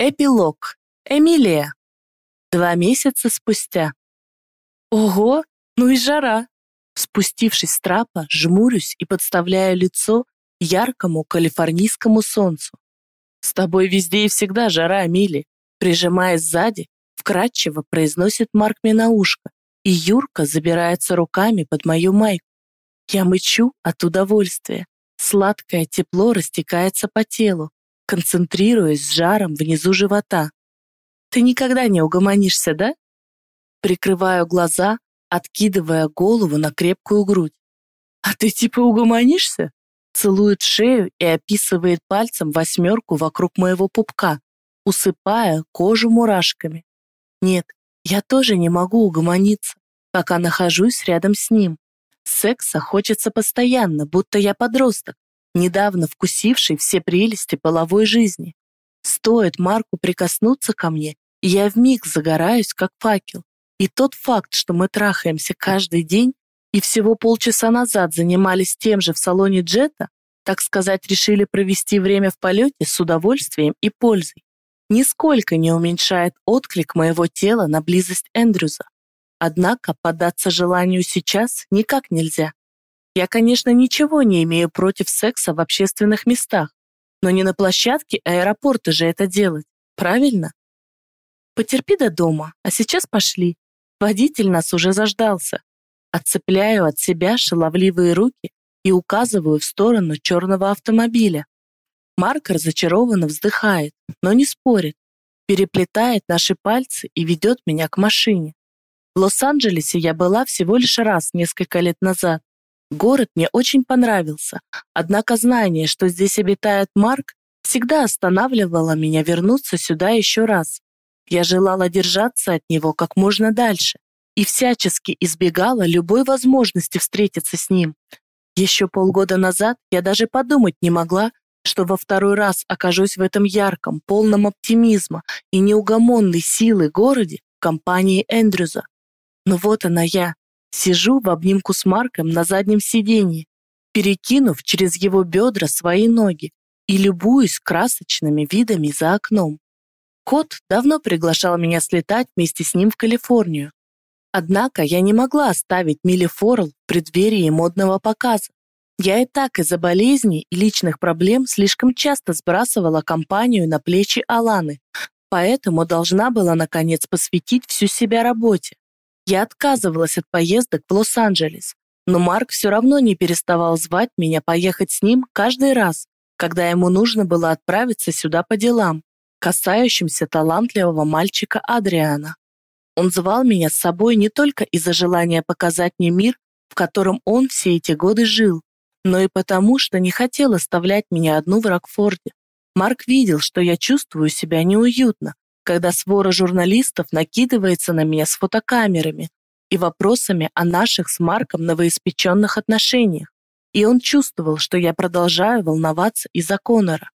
Эпилог. Эмилия. Два месяца спустя. Ого, ну и жара. Спустившись с трапа, жмурюсь и подставляю лицо яркому калифорнийскому солнцу. С тобой везде и всегда жара, Мили. Прижимаясь сзади, вкрадчиво произносит Марк мне на ушко, и Юрка забирается руками под мою майку. Я мычу от удовольствия. Сладкое тепло растекается по телу, концентрируясь с жаром внизу живота. Ты никогда не угомонишься, да? Прикрываю глаза, откидывая голову на крепкую грудь. А ты типа угомонишься? Целует шею и описывает пальцем восьмерку вокруг моего пупка, усыпая кожу мурашками. Нет, я тоже не могу угомониться, пока нахожусь рядом с ним. Секса хочется постоянно, будто я подросток, недавно вкусивший все прелести половой жизни. Стоит Марку прикоснуться ко мне, и я вмиг загораюсь, как факел. И тот факт, что мы трахаемся каждый день и всего полчаса назад занимались тем же в салоне джета, так сказать, решили провести время в полете с удовольствием и пользой, нисколько не уменьшает отклик моего тела на близость Эндрюза. Однако поддаться желанию сейчас никак нельзя. Я, конечно, ничего не имею против секса в общественных местах, но не на площадке аэропорта же это делать, правильно? Потерпи до дома, а сейчас пошли. Водитель нас уже заждался. Отцепляю от себя шаловливые руки и указываю в сторону черного автомобиля. Марк разочарованно вздыхает, но не спорит, переплетает наши пальцы и ведет меня к машине. В Лос-Анджелесе я была всего лишь раз несколько лет назад, Город мне очень понравился, однако знание, что здесь обитает Марк, всегда останавливало меня вернуться сюда еще раз. Я желала держаться от него как можно дальше и всячески избегала любой возможности встретиться с ним. Еще полгода назад я даже подумать не могла, что во второй раз окажусь в этом ярком, полном оптимизма и неугомонной силы городе в компании Эндрюза. Но вот она я, Сижу в обнимку с Марком на заднем сиденье, перекинув через его бедра свои ноги и любуюсь красочными видами за окном. Кот давно приглашал меня слетать вместе с ним в Калифорнию. Однако я не могла оставить Милли Форл в преддверии модного показа. Я и так из-за болезней и личных проблем слишком часто сбрасывала компанию на плечи Аланы, поэтому должна была, наконец, посвятить всю себя работе. Я отказывалась от поездок в Лос-Анджелес, но Марк все равно не переставал звать меня поехать с ним каждый раз, когда ему нужно было отправиться сюда по делам, касающимся талантливого мальчика Адриана. Он звал меня с собой не только из-за желания показать мне мир, в котором он все эти годы жил, но и потому, что не хотел оставлять меня одну в Рокфорде. Марк видел, что я чувствую себя неуютно, когда свора журналистов накидывается на меня с фотокамерами и вопросами о наших с Марком новоиспеченных отношениях, и он чувствовал, что я продолжаю волноваться из-за Конора.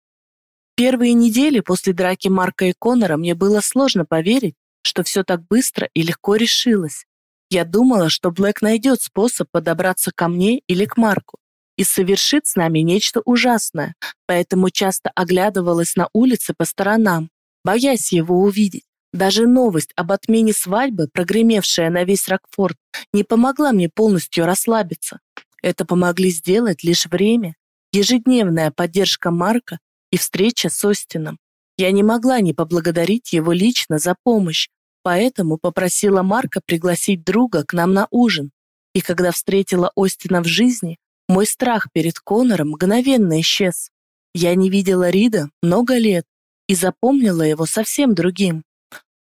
Первые недели после драки Марка и Конора мне было сложно поверить, что все так быстро и легко решилось. Я думала, что Блэк найдет способ подобраться ко мне или к Марку и совершит с нами нечто ужасное, поэтому часто оглядывалась на улице по сторонам, боясь его увидеть. Даже новость об отмене свадьбы, прогремевшая на весь Рокфорд, не помогла мне полностью расслабиться. Это помогли сделать лишь время, ежедневная поддержка Марка и встреча с Остином. Я не могла не поблагодарить его лично за помощь, поэтому попросила Марка пригласить друга к нам на ужин. И когда встретила Остина в жизни, мой страх перед Конором мгновенно исчез. Я не видела Рида много лет, и запомнила его совсем другим.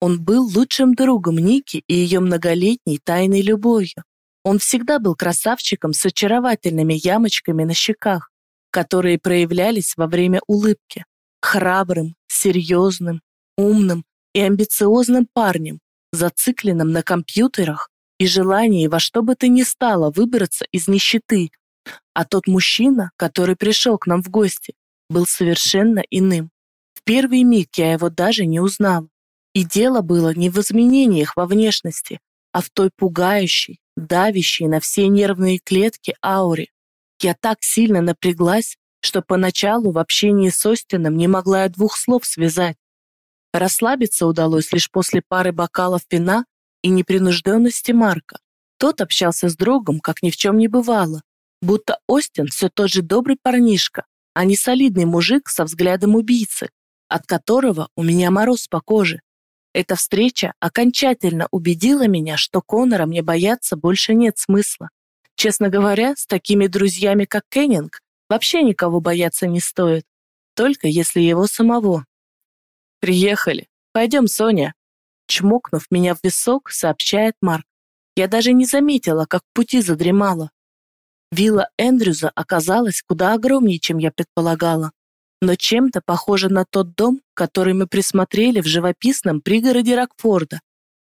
Он был лучшим другом Ники и ее многолетней тайной любовью. Он всегда был красавчиком с очаровательными ямочками на щеках, которые проявлялись во время улыбки. Храбрым, серьезным, умным и амбициозным парнем, зацикленным на компьютерах и желании во что бы то ни стало выбраться из нищеты. А тот мужчина, который пришел к нам в гости, был совершенно иным первый миг я его даже не узнал. И дело было не в изменениях во внешности, а в той пугающей, давящей на все нервные клетки ауре. Я так сильно напряглась, что поначалу в общении с Остином не могла я двух слов связать. Расслабиться удалось лишь после пары бокалов вина и непринужденности Марка. Тот общался с другом, как ни в чем не бывало, будто Остин все тот же добрый парнишка, а не солидный мужик со взглядом убийцы, от которого у меня мороз по коже. Эта встреча окончательно убедила меня, что Конора мне бояться больше нет смысла. Честно говоря, с такими друзьями, как Кеннинг, вообще никого бояться не стоит, только если его самого. «Приехали. Пойдем, Соня». Чмокнув меня в висок, сообщает Марк. Я даже не заметила, как пути задремала. Вилла Эндрюза оказалась куда огромнее, чем я предполагала, но чем-то похожа на тот дом, который мы присмотрели в живописном пригороде Рокфорда.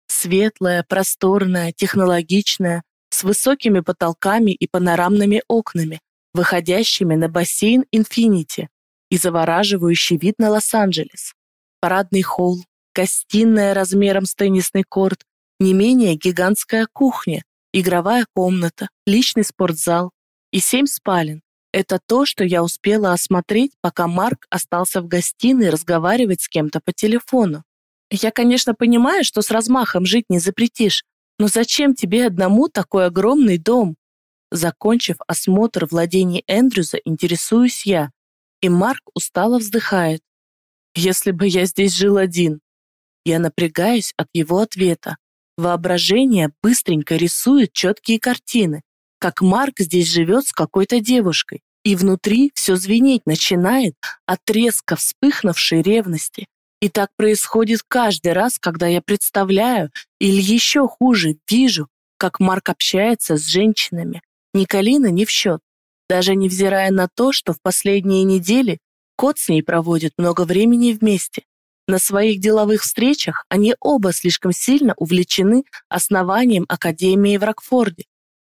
Светлая, просторная, технологичная, с высокими потолками и панорамными окнами, выходящими на бассейн Инфинити и завораживающий вид на Лос-Анджелес. Парадный холл, гостиная размером с теннисный корт, не менее гигантская кухня, игровая комната, личный спортзал и семь спален. Это то, что я успела осмотреть, пока Марк остался в гостиной разговаривать с кем-то по телефону. Я, конечно, понимаю, что с размахом жить не запретишь, но зачем тебе одному такой огромный дом? Закончив осмотр владений Эндрюза, интересуюсь я, и Марк устало вздыхает. Если бы я здесь жил один. Я напрягаюсь от его ответа. Воображение быстренько рисует четкие картины, как Марк здесь живет с какой-то девушкой, и внутри все звенеть начинает от резко вспыхнувшей ревности. И так происходит каждый раз, когда я представляю, или еще хуже, вижу, как Марк общается с женщинами. Николина не в счет, даже невзирая на то, что в последние недели кот с ней проводит много времени вместе. На своих деловых встречах они оба слишком сильно увлечены основанием Академии в Рокфорде.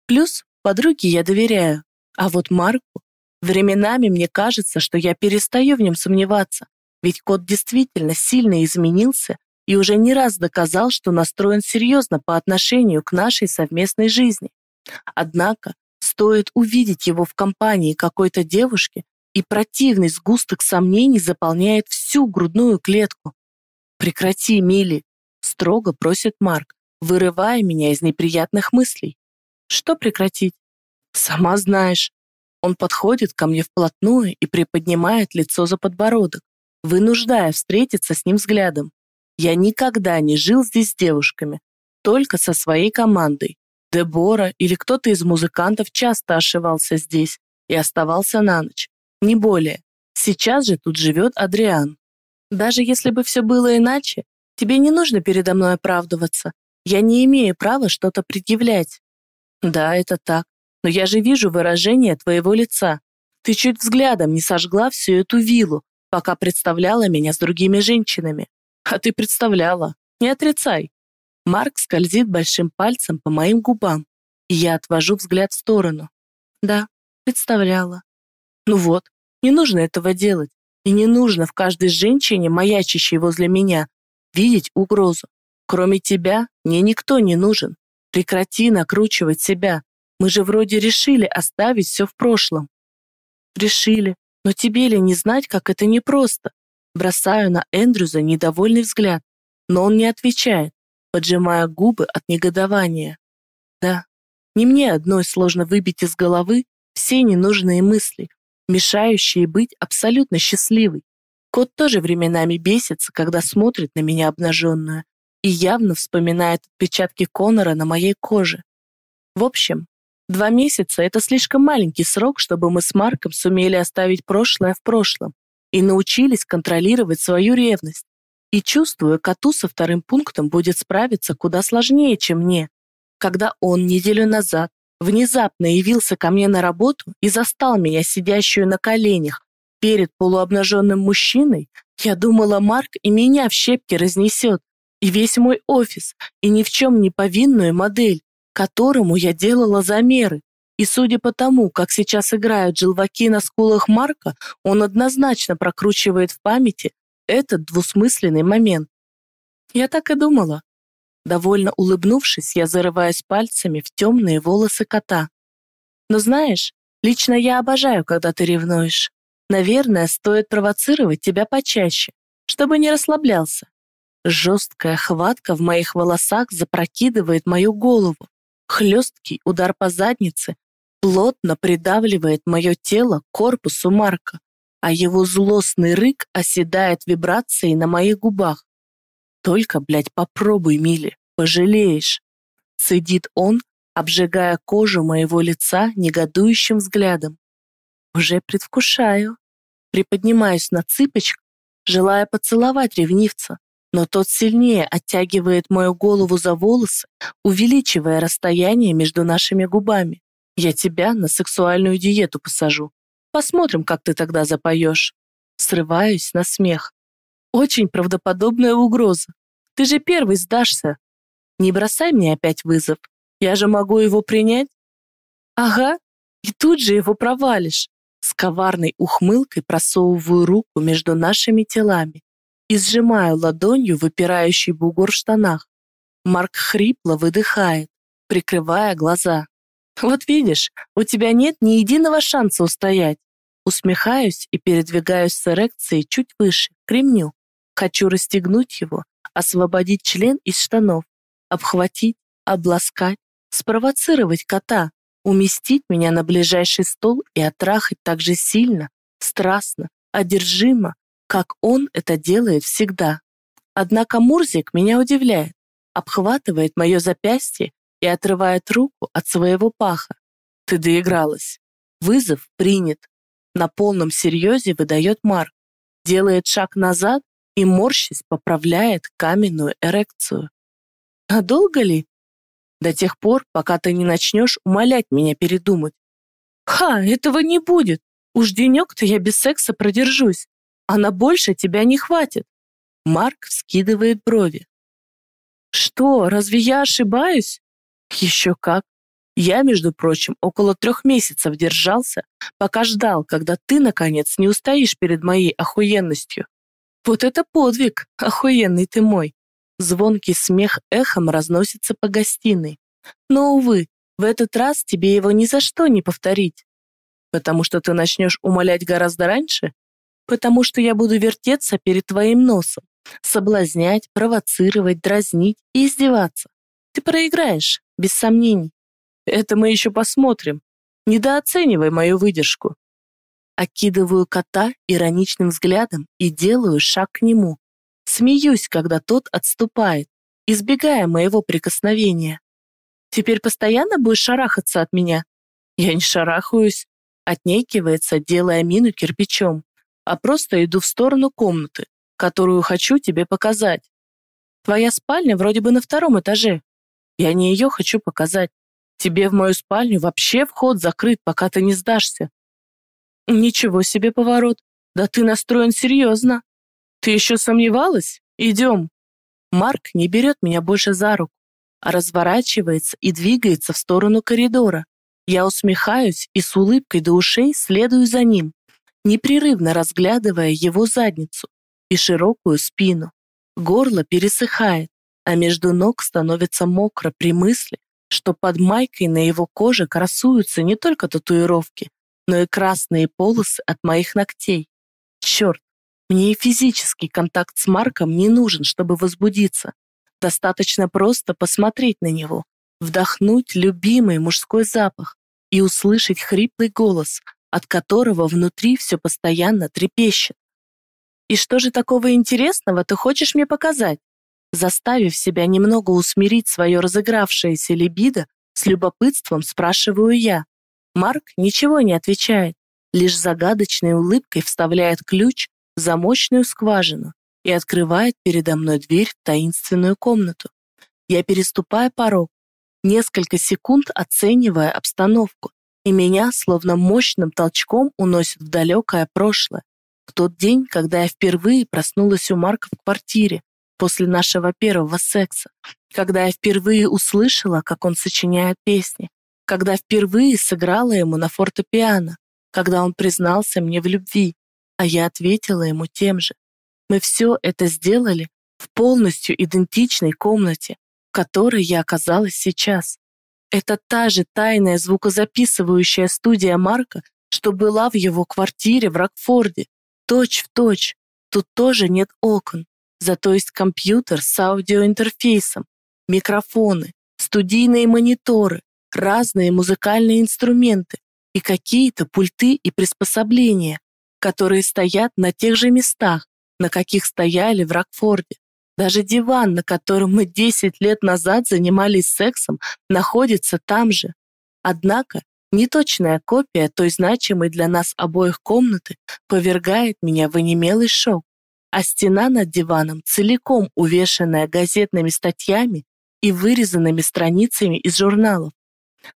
Плюс подруге я доверяю. А вот Марку временами мне кажется, что я перестаю в нем сомневаться, ведь кот действительно сильно изменился и уже не раз доказал, что настроен серьезно по отношению к нашей совместной жизни. Однако, стоит увидеть его в компании какой-то девушки, и противный сгусток сомнений заполняет всю грудную клетку. «Прекрати, Милли!» — строго просит Марк, вырывая меня из неприятных мыслей. «Что прекратить?» «Сама знаешь». Он подходит ко мне вплотную и приподнимает лицо за подбородок, вынуждая встретиться с ним взглядом. Я никогда не жил здесь с девушками, только со своей командой. Дебора или кто-то из музыкантов часто ошивался здесь и оставался на ночь. Не более. Сейчас же тут живет Адриан. Даже если бы все было иначе, тебе не нужно передо мной оправдываться. Я не имею права что-то предъявлять. Да, это так. Но я же вижу выражение твоего лица. Ты чуть взглядом не сожгла всю эту виллу, пока представляла меня с другими женщинами. А ты представляла. Не отрицай. Марк скользит большим пальцем по моим губам, и я отвожу взгляд в сторону. Да, представляла. Ну вот, не нужно этого делать. И не нужно в каждой женщине, маячащей возле меня, видеть угрозу. Кроме тебя, мне никто не нужен. Прекрати накручивать себя. Мы же вроде решили оставить все в прошлом. Решили. Но тебе ли не знать, как это непросто? Бросаю на Эндрюза недовольный взгляд, но он не отвечает, поджимая губы от негодования. Да, не мне одной сложно выбить из головы все ненужные мысли, мешающие быть абсолютно счастливой. Кот тоже временами бесится, когда смотрит на меня обнаженную и явно вспоминает отпечатки Конора на моей коже. В общем, два месяца — это слишком маленький срок, чтобы мы с Марком сумели оставить прошлое в прошлом и научились контролировать свою ревность. И чувствую, коту со вторым пунктом будет справиться куда сложнее, чем мне. Когда он неделю назад внезапно явился ко мне на работу и застал меня сидящую на коленях перед полуобнаженным мужчиной, я думала, Марк и меня в щепки разнесет, и весь мой офис, и ни в чем не повинную модель, которому я делала замеры. И судя по тому, как сейчас играют желваки на скулах Марка, он однозначно прокручивает в памяти этот двусмысленный момент. Я так и думала. Довольно улыбнувшись, я зарываюсь пальцами в темные волосы кота. Но знаешь, лично я обожаю, когда ты ревнуешь. Наверное, стоит провоцировать тебя почаще, чтобы не расслаблялся. Жесткая хватка в моих волосах запрокидывает мою голову. Хлесткий удар по заднице плотно придавливает мое тело к корпусу Марка, а его злостный рык оседает вибрацией на моих губах. «Только, блядь, попробуй, Милли, пожалеешь!» Цедит он, обжигая кожу моего лица негодующим взглядом. Уже предвкушаю. Приподнимаюсь на цыпочках, желая поцеловать ревнивца, но тот сильнее оттягивает мою голову за волосы, увеличивая расстояние между нашими губами. Я тебя на сексуальную диету посажу. Посмотрим, как ты тогда запоешь. Срываюсь на смех. Очень правдоподобная угроза. Ты же первый сдашься. Не бросай мне опять вызов. Я же могу его принять. Ага, и тут же его провалишь. С коварной ухмылкой просовываю руку между нашими телами и сжимаю ладонью выпирающий бугор в штанах. Марк хрипло выдыхает, прикрывая глаза. «Вот видишь, у тебя нет ни единого шанса устоять». Усмехаюсь и передвигаюсь с эрекцией чуть выше, к ремню. Хочу расстегнуть его, освободить член из штанов, обхватить, обласкать, спровоцировать кота, уместить меня на ближайший стол и отрахать так же сильно, страстно, одержимо, как он это делает всегда. Однако Мурзик меня удивляет, обхватывает мое запястье и отрывает руку от своего паха. Ты доигралась. Вызов принят. На полном серьезе выдает Марк. Делает шаг назад и, морщись, поправляет каменную эрекцию. А долго ли? До тех пор, пока ты не начнешь умолять меня передумать. Ха, этого не будет. Уж денек-то я без секса продержусь а на больше тебя не хватит. Марк вскидывает брови. Что, разве я ошибаюсь? Еще как. Я, между прочим, около трех месяцев держался, пока ждал, когда ты, наконец, не устоишь перед моей охуенностью. Вот это подвиг, охуенный ты мой. Звонкий смех эхом разносится по гостиной. Но, увы, в этот раз тебе его ни за что не повторить. Потому что ты начнешь умолять гораздо раньше? Потому что я буду вертеться перед твоим носом, соблазнять, провоцировать, дразнить и издеваться. Ты проиграешь, без сомнений. Это мы еще посмотрим. Недооценивай мою выдержку. Окидываю кота ироничным взглядом и делаю шаг к нему. Смеюсь, когда тот отступает, избегая моего прикосновения. Теперь постоянно будешь шарахаться от меня? Я не шарахаюсь, отнекивается, делая мину кирпичом а просто иду в сторону комнаты, которую хочу тебе показать. Твоя спальня вроде бы на втором этаже. Я не ее хочу показать. Тебе в мою спальню вообще вход закрыт, пока ты не сдашься. Ничего себе поворот. Да ты настроен серьезно. Ты еще сомневалась? Идем. Марк не берет меня больше за руку, а разворачивается и двигается в сторону коридора. Я усмехаюсь и с улыбкой до ушей следую за ним непрерывно разглядывая его задницу и широкую спину. Горло пересыхает, а между ног становится мокро при мысли, что под майкой на его коже красуются не только татуировки, но и красные полосы от моих ногтей. Черт, мне и физический контакт с Марком не нужен, чтобы возбудиться. Достаточно просто посмотреть на него, вдохнуть любимый мужской запах и услышать хриплый голос, от которого внутри все постоянно трепещет. И что же такого интересного ты хочешь мне показать? Заставив себя немного усмирить свое разыгравшееся либидо, с любопытством спрашиваю я. Марк ничего не отвечает, лишь загадочной улыбкой вставляет ключ в замочную скважину и открывает передо мной дверь в таинственную комнату. Я переступаю порог, несколько секунд оценивая обстановку, и меня словно мощным толчком уносит в далекое прошлое, в тот день, когда я впервые проснулась у Марка в квартире после нашего первого секса, когда я впервые услышала, как он сочиняет песни, когда впервые сыграла ему на фортепиано, когда он признался мне в любви, а я ответила ему тем же. Мы все это сделали в полностью идентичной комнате, в которой я оказалась сейчас. Это та же тайная звукозаписывающая студия Марка, что была в его квартире в Рокфорде. Точь в точь. Тут тоже нет окон. Зато есть компьютер с аудиоинтерфейсом, микрофоны, студийные мониторы, разные музыкальные инструменты и какие-то пульты и приспособления, которые стоят на тех же местах, на каких стояли в Рокфорде. Даже диван, на котором мы 10 лет назад занимались сексом, находится там же. Однако неточная копия той значимой для нас обоих комнаты повергает меня в онемелый шок, а стена над диваном целиком увешанная газетными статьями и вырезанными страницами из журналов.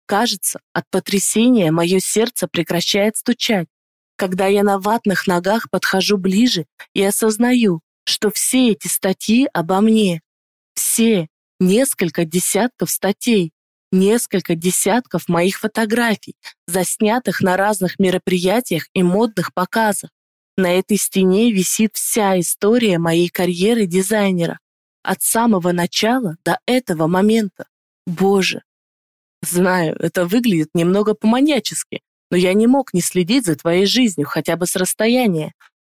Кажется, от потрясения мое сердце прекращает стучать, когда я на ватных ногах подхожу ближе и осознаю, что все эти статьи обо мне, все, несколько десятков статей, несколько десятков моих фотографий, заснятых на разных мероприятиях и модных показах. На этой стене висит вся история моей карьеры дизайнера, от самого начала до этого момента. Боже! Знаю, это выглядит немного по-маньячески, но я не мог не следить за твоей жизнью хотя бы с расстояния.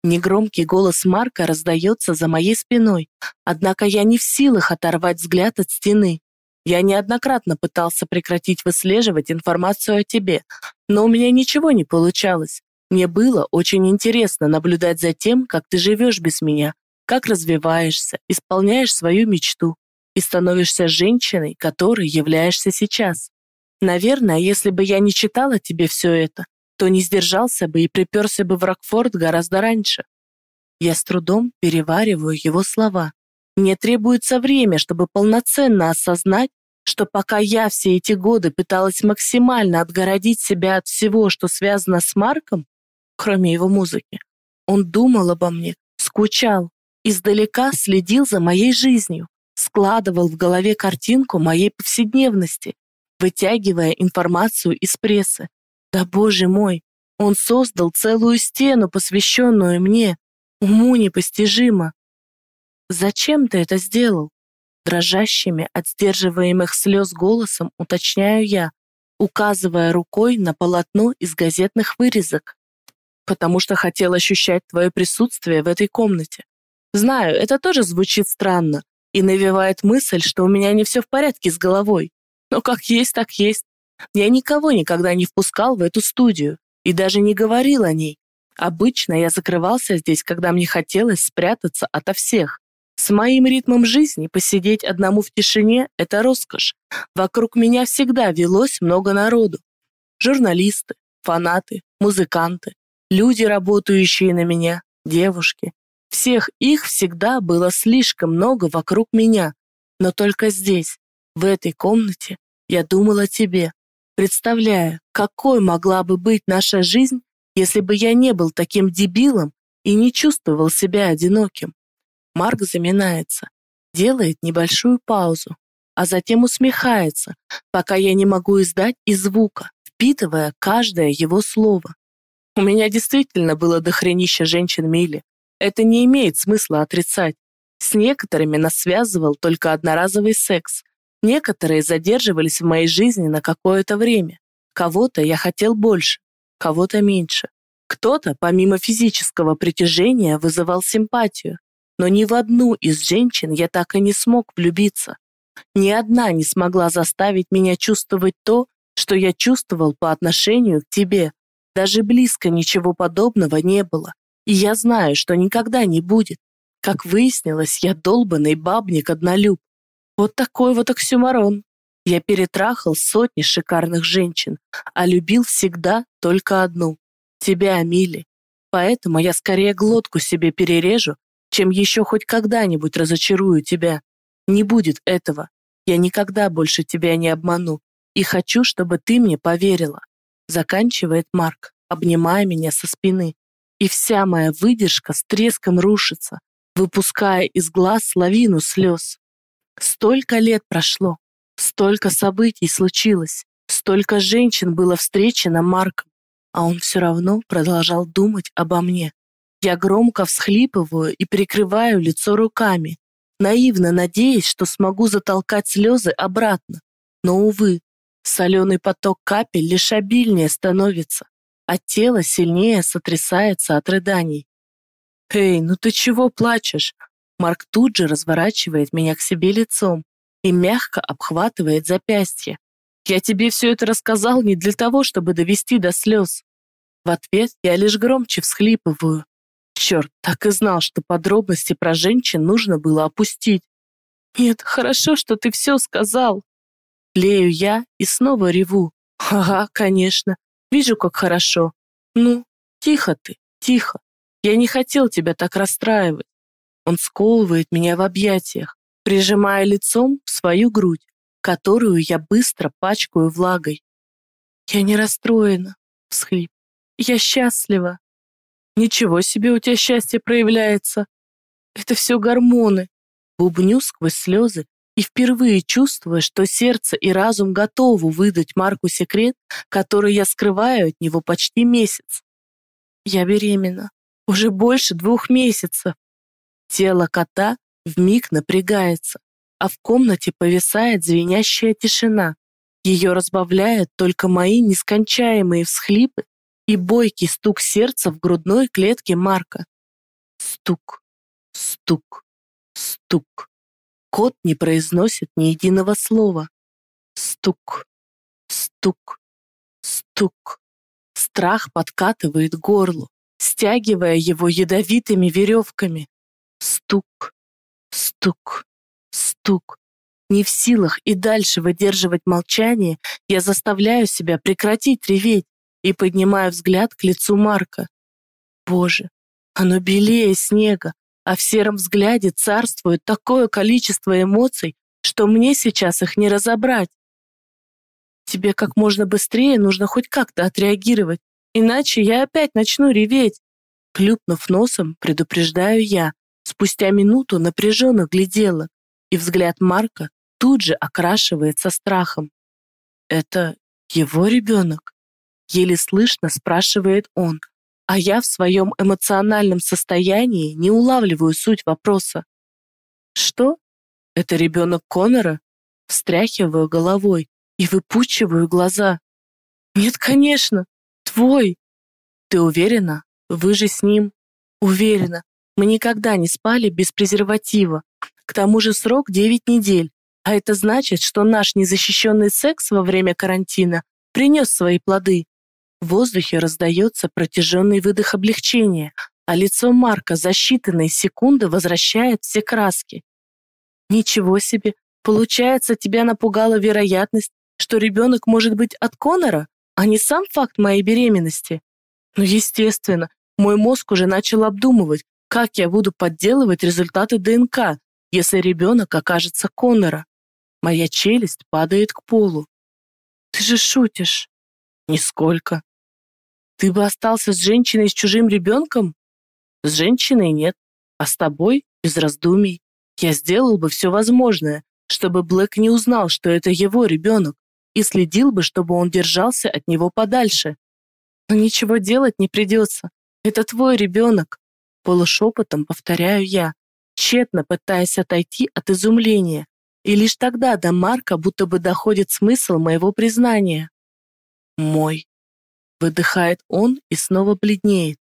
Негромкий голос Марка раздается за моей спиной, однако я не в силах оторвать взгляд от стены. Я неоднократно пытался прекратить выслеживать информацию о тебе, но у меня ничего не получалось. Мне было очень интересно наблюдать за тем, как ты живешь без меня, как развиваешься, исполняешь свою мечту и становишься женщиной, которой являешься сейчас. Наверное, если бы я не читала тебе все это, то не сдержался бы и приперся бы в Рокфорд гораздо раньше. Я с трудом перевариваю его слова. Мне требуется время, чтобы полноценно осознать, что пока я все эти годы пыталась максимально отгородить себя от всего, что связано с Марком, кроме его музыки, он думал обо мне, скучал, издалека следил за моей жизнью, складывал в голове картинку моей повседневности, вытягивая информацию из прессы. Да боже мой, он создал целую стену, посвященную мне. Уму непостижимо. Зачем ты это сделал? Дрожащими от сдерживаемых слез голосом уточняю я, указывая рукой на полотно из газетных вырезок. Потому что хотел ощущать твое присутствие в этой комнате. Знаю, это тоже звучит странно и навевает мысль, что у меня не все в порядке с головой. Но как есть, так есть. Я никого никогда не впускал в эту студию и даже не говорил о ней. Обычно я закрывался здесь, когда мне хотелось спрятаться ото всех. С моим ритмом жизни посидеть одному в тишине – это роскошь. Вокруг меня всегда велось много народу. Журналисты, фанаты, музыканты, люди, работающие на меня, девушки. Всех их всегда было слишком много вокруг меня. Но только здесь, в этой комнате, я думала о тебе, представляя, какой могла бы быть наша жизнь, если бы я не был таким дебилом и не чувствовал себя одиноким. Марк заминается, делает небольшую паузу, а затем усмехается, пока я не могу издать и звука, впитывая каждое его слово. У меня действительно было дохренища женщин Мили. Это не имеет смысла отрицать. С некоторыми нас связывал только одноразовый секс, Некоторые задерживались в моей жизни на какое-то время. Кого-то я хотел больше, кого-то меньше. Кто-то, помимо физического притяжения, вызывал симпатию. Но ни в одну из женщин я так и не смог влюбиться. Ни одна не смогла заставить меня чувствовать то, что я чувствовал по отношению к тебе. Даже близко ничего подобного не было. И я знаю, что никогда не будет. Как выяснилось, я долбанный бабник-однолюб. Вот такой вот оксюмарон. Я перетрахал сотни шикарных женщин, а любил всегда только одну — тебя, Мили. Поэтому я скорее глотку себе перережу, чем еще хоть когда-нибудь разочарую тебя. Не будет этого. Я никогда больше тебя не обману и хочу, чтобы ты мне поверила. Заканчивает Марк, обнимая меня со спины. И вся моя выдержка с треском рушится, выпуская из глаз лавину слез. Столько лет прошло, столько событий случилось, столько женщин было встречено Марком, а он все равно продолжал думать обо мне. Я громко всхлипываю и прикрываю лицо руками, наивно надеясь, что смогу затолкать слезы обратно. Но, увы, соленый поток капель лишь обильнее становится, а тело сильнее сотрясается от рыданий. «Эй, ну ты чего плачешь? Марк тут же разворачивает меня к себе лицом и мягко обхватывает запястье. «Я тебе все это рассказал не для того, чтобы довести до слез». В ответ я лишь громче всхлипываю. Черт, так и знал, что подробности про женщин нужно было опустить. «Нет, хорошо, что ты все сказал». Лею я и снова реву. «Ага, конечно. Вижу, как хорошо. Ну, тихо ты, тихо. Я не хотел тебя так расстраивать». Он сковывает меня в объятиях, прижимая лицом свою грудь, которую я быстро пачкаю влагой. «Я не расстроена», — всхлип. «Я счастлива». «Ничего себе у тебя счастье проявляется. Это все гормоны бубню сквозь слезы и впервые чувствуя, что сердце и разум готовы выдать Марку секрет, который я скрываю от него почти месяц. Я беременна. Уже больше двух месяцев. Тело кота вмиг напрягается, а в комнате повисает звенящая тишина. Ее разбавляют только мои нескончаемые всхлипы и бойкий стук сердца в грудной клетке Марка. Стук, стук. Стук. Кот не произносит ни единого слова. Стук, стук, стук. Страх подкатывает горло, стягивая его ядовитыми веревками. Стук, стук, стук. Не в силах и дальше выдерживать молчание, я заставляю себя прекратить реветь и поднимаю взгляд к лицу Марка. Боже, оно белее снега, а в сером взгляде царствует такое количество эмоций, что мне сейчас их не разобрать. Тебе как можно быстрее нужно хоть как-то отреагировать, иначе я опять начну реветь. Клюпнув носом, предупреждаю я. Спустя минуту напряженно глядела, и взгляд Марка тут же окрашивается страхом. «Это его ребенок?» Еле слышно спрашивает он, а я в своем эмоциональном состоянии не улавливаю суть вопроса. Что? Это ребенок Конора? Встряхиваю головой и выпучиваю глаза. Нет, конечно, твой. Ты уверена? Вы же с ним. Уверена. Мы никогда не спали без презерватива. К тому же срок 9 недель. А это значит, что наш незащищенный секс во время карантина принес свои плоды. В воздухе раздается протяженный выдох облегчения, а лицо Марка за считанные секунды возвращает все краски. Ничего себе, получается, тебя напугала вероятность, что ребенок может быть от Конора, а не сам факт моей беременности. Ну, естественно, мой мозг уже начал обдумывать, как я буду подделывать результаты ДНК, если ребенок окажется Конора. Моя челюсть падает к полу. Ты же шутишь. Нисколько. Ты бы остался с женщиной с чужим ребенком? С женщиной нет, а с тобой без раздумий. Я сделал бы все возможное, чтобы Блэк не узнал, что это его ребенок, и следил бы, чтобы он держался от него подальше. Но ничего делать не придется. Это твой ребенок. Полушепотом повторяю я, тщетно пытаясь отойти от изумления. И лишь тогда до Марка будто бы доходит смысл моего признания. Мой. Выдыхает он и снова бледнеет.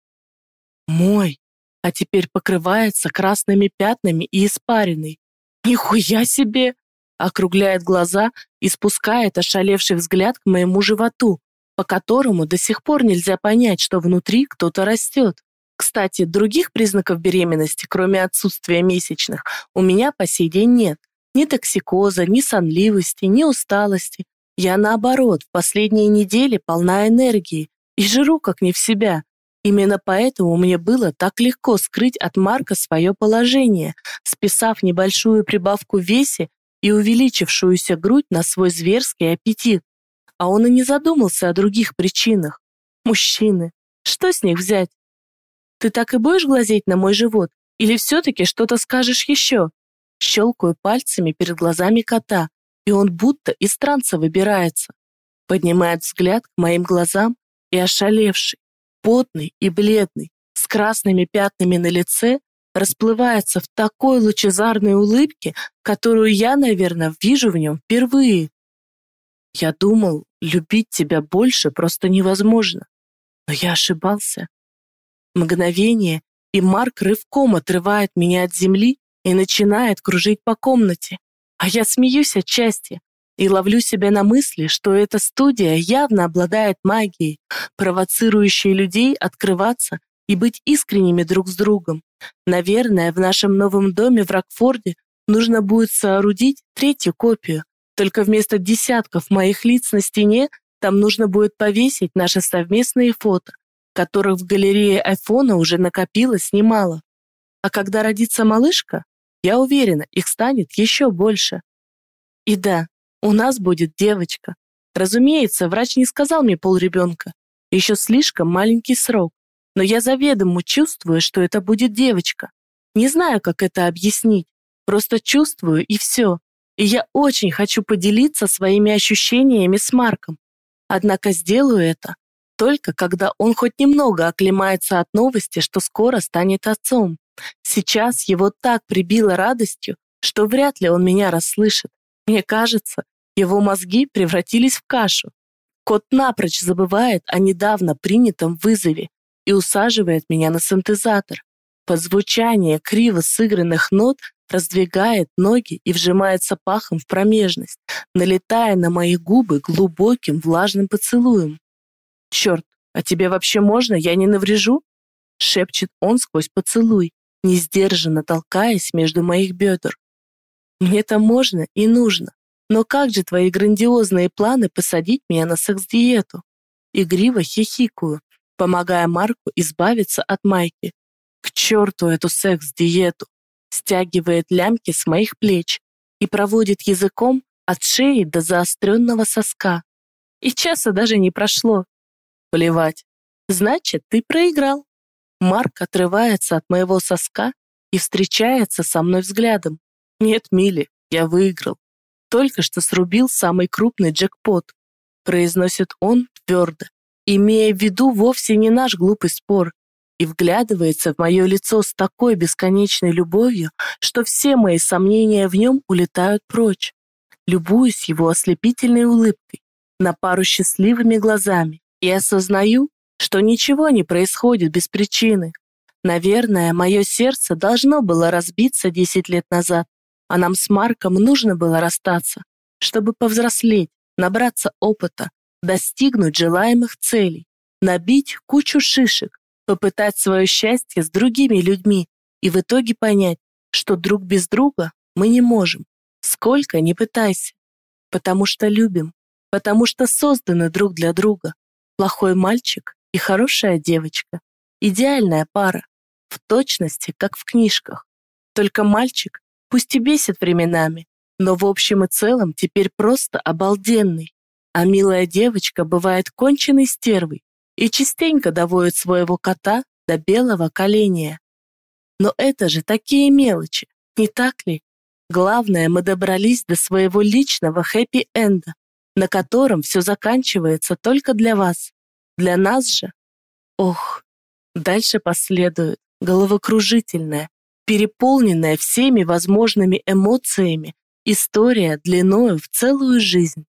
Мой. А теперь покрывается красными пятнами и испариной. Нихуя себе! Округляет глаза и спускает ошалевший взгляд к моему животу, по которому до сих пор нельзя понять, что внутри кто-то растет. Кстати, других признаков беременности, кроме отсутствия месячных, у меня по сей день нет. Ни токсикоза, ни сонливости, ни усталости. Я, наоборот, в последние недели полна энергии и жру как не в себя. Именно поэтому мне было так легко скрыть от Марка свое положение, списав небольшую прибавку в весе и увеличившуюся грудь на свой зверский аппетит. А он и не задумался о других причинах. Мужчины, что с них взять? Ты так и будешь глазеть на мой живот? Или все-таки что-то скажешь еще? Щелкаю пальцами перед глазами кота, и он будто из транса выбирается. Поднимает взгляд к моим глазам и ошалевший, потный и бледный, с красными пятнами на лице, расплывается в такой лучезарной улыбке, которую я, наверное, вижу в нем впервые. Я думал, любить тебя больше просто невозможно. Но я ошибался. Мгновение, и Марк рывком отрывает меня от земли и начинает кружить по комнате. А я смеюсь от счастья и ловлю себя на мысли, что эта студия явно обладает магией, провоцирующей людей открываться и быть искренними друг с другом. Наверное, в нашем новом доме в Рокфорде нужно будет соорудить третью копию, только вместо десятков моих лиц на стене там нужно будет повесить наши совместные фото, которых в галерее айфона уже накопилось немало. А когда родится малышка, я уверена, их станет еще больше. И да, у нас будет девочка. Разумеется, врач не сказал мне полребенка. Еще слишком маленький срок. Но я заведомо чувствую, что это будет девочка. Не знаю, как это объяснить. Просто чувствую и все. И я очень хочу поделиться своими ощущениями с Марком. Однако сделаю это только когда он хоть немного оклемается от новости, что скоро станет отцом. Сейчас его так прибило радостью, что вряд ли он меня расслышит. Мне кажется, его мозги превратились в кашу. Кот напрочь забывает о недавно принятом вызове и усаживает меня на синтезатор. Под звучание криво сыгранных нот раздвигает ноги и вжимается пахом в промежность, налетая на мои губы глубоким влажным поцелуем. «Черт, а тебе вообще можно? Я не наврежу?» шепчет он сквозь поцелуй, несдержанно толкаясь между моих бедер. «Мне-то можно и нужно, но как же твои грандиозные планы посадить меня на секс-диету?» Игриво хихикаю, помогая Марку избавиться от майки. К черту эту секс-диету! стягивает лямки с моих плеч и проводит языком от шеи до заостренного соска. И часа даже не прошло. Плевать. Значит, ты проиграл. Марк отрывается от моего соска и встречается со мной взглядом. Нет, Милли, я выиграл. Только что срубил самый крупный джекпот, произносит он твердо, имея в виду вовсе не наш глупый спор, и вглядывается в мое лицо с такой бесконечной любовью, что все мои сомнения в нем улетают прочь. Любуюсь его ослепительной улыбкой, на пару счастливыми глазами и осознаю, что ничего не происходит без причины. Наверное, мое сердце должно было разбиться 10 лет назад, а нам с Марком нужно было расстаться, чтобы повзрослеть, набраться опыта, достигнуть желаемых целей, набить кучу шишек, попытать свое счастье с другими людьми и в итоге понять, что друг без друга мы не можем, сколько ни пытайся, потому что любим, потому что созданы друг для друга. Плохой мальчик и хорошая девочка. Идеальная пара, в точности, как в книжках. Только мальчик, пусть и бесит временами, но в общем и целом теперь просто обалденный. А милая девочка бывает конченной стервой, и частенько доводит своего кота до белого коленя. Но это же такие мелочи, не так ли? Главное, мы добрались до своего личного хэппи-энда, на котором все заканчивается только для вас. Для нас же. Ох, дальше последует головокружительная, переполненная всеми возможными эмоциями история длиною в целую жизнь.